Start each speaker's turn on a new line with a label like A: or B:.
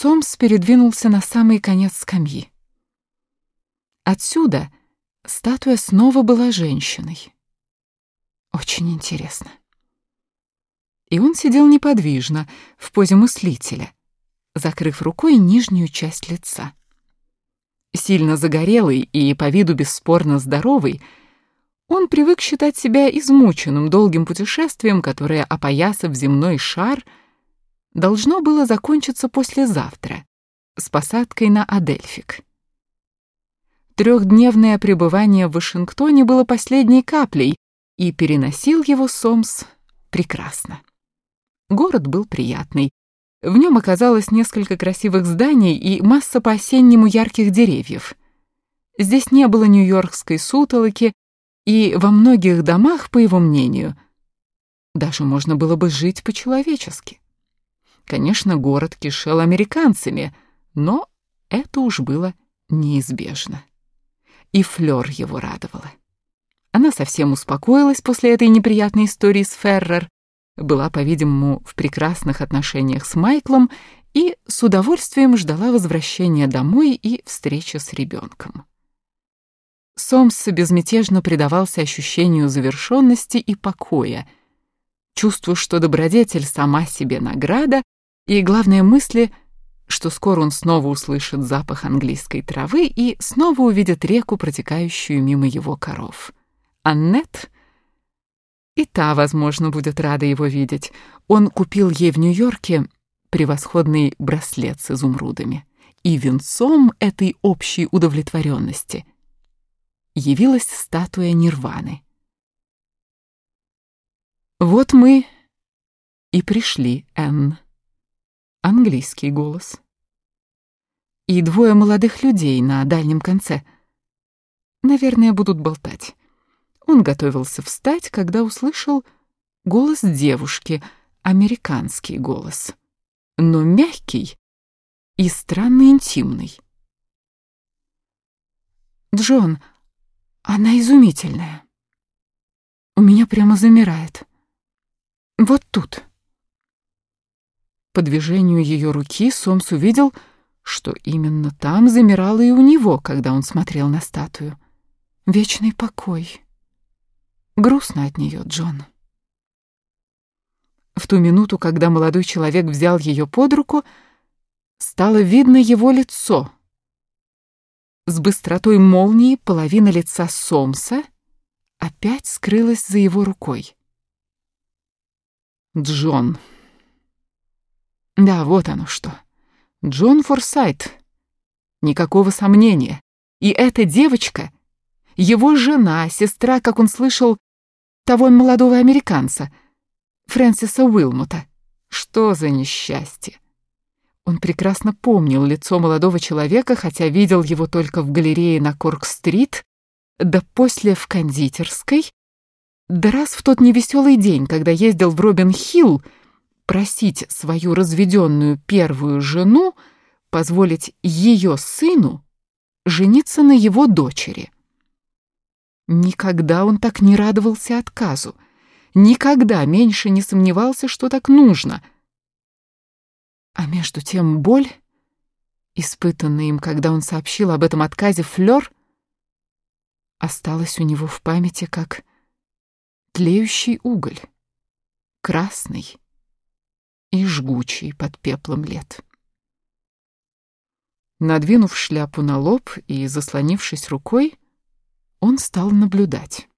A: Сомс передвинулся на самый конец скамьи. Отсюда статуя снова была женщиной. Очень интересно. И он сидел неподвижно, в позе мыслителя, закрыв рукой нижнюю часть лица. Сильно загорелый и по виду бесспорно здоровый, он привык считать себя измученным долгим путешествием, которое, опоясав земной шар, должно было закончиться послезавтра с посадкой на Адельфик. Трехдневное пребывание в Вашингтоне было последней каплей, и переносил его Сомс прекрасно. Город был приятный. В нем оказалось несколько красивых зданий и масса по-осеннему ярких деревьев. Здесь не было нью-йоркской сутолоки, и во многих домах, по его мнению, даже можно было бы жить по-человечески. Конечно, город кишел американцами, но это уж было неизбежно. И Флёр его радовала. Она совсем успокоилась после этой неприятной истории с Феррер, была, по-видимому, в прекрасных отношениях с Майклом и с удовольствием ждала возвращения домой и встречи с ребенком. Сомс безмятежно предавался ощущению завершенности и покоя, чувству, что добродетель сама себе награда, и, главное, мысли, что скоро он снова услышит запах английской травы и снова увидит реку, протекающую мимо его коров. Аннет и та, возможно, будет рада его видеть. Он купил ей в Нью-Йорке превосходный браслет с изумрудами. И венцом этой общей удовлетворенности явилась статуя Нирваны. «Вот мы и пришли, Энн». Английский голос. И двое молодых людей на дальнем конце. Наверное, будут болтать. Он готовился встать, когда услышал голос девушки, американский голос, но мягкий и странно интимный. «Джон, она изумительная. У меня прямо замирает. Вот тут». По движению ее руки Сомс увидел, что именно там замирало и у него, когда он смотрел на статую. Вечный покой. Грустно от нее, Джон. В ту минуту, когда молодой человек взял ее под руку, стало видно его лицо. С быстротой молнии половина лица Сомса опять скрылась за его рукой. Джон. Да, вот оно что. Джон Форсайт. Никакого сомнения. И эта девочка, его жена, сестра, как он слышал, того молодого американца, Фрэнсиса Уилмота. Что за несчастье? Он прекрасно помнил лицо молодого человека, хотя видел его только в галерее на Корк-стрит, да после в кондитерской, да раз в тот невеселый день, когда ездил в Робин-Хилл, просить свою разведенную первую жену позволить ее сыну жениться на его дочери. Никогда он так не радовался отказу, никогда меньше не сомневался, что так нужно. А между тем боль, испытанная им, когда он сообщил об этом отказе Флёр, осталась у него в памяти как тлеющий уголь, красный, и жгучий под пеплом лет. Надвинув шляпу на лоб и заслонившись рукой, он стал наблюдать.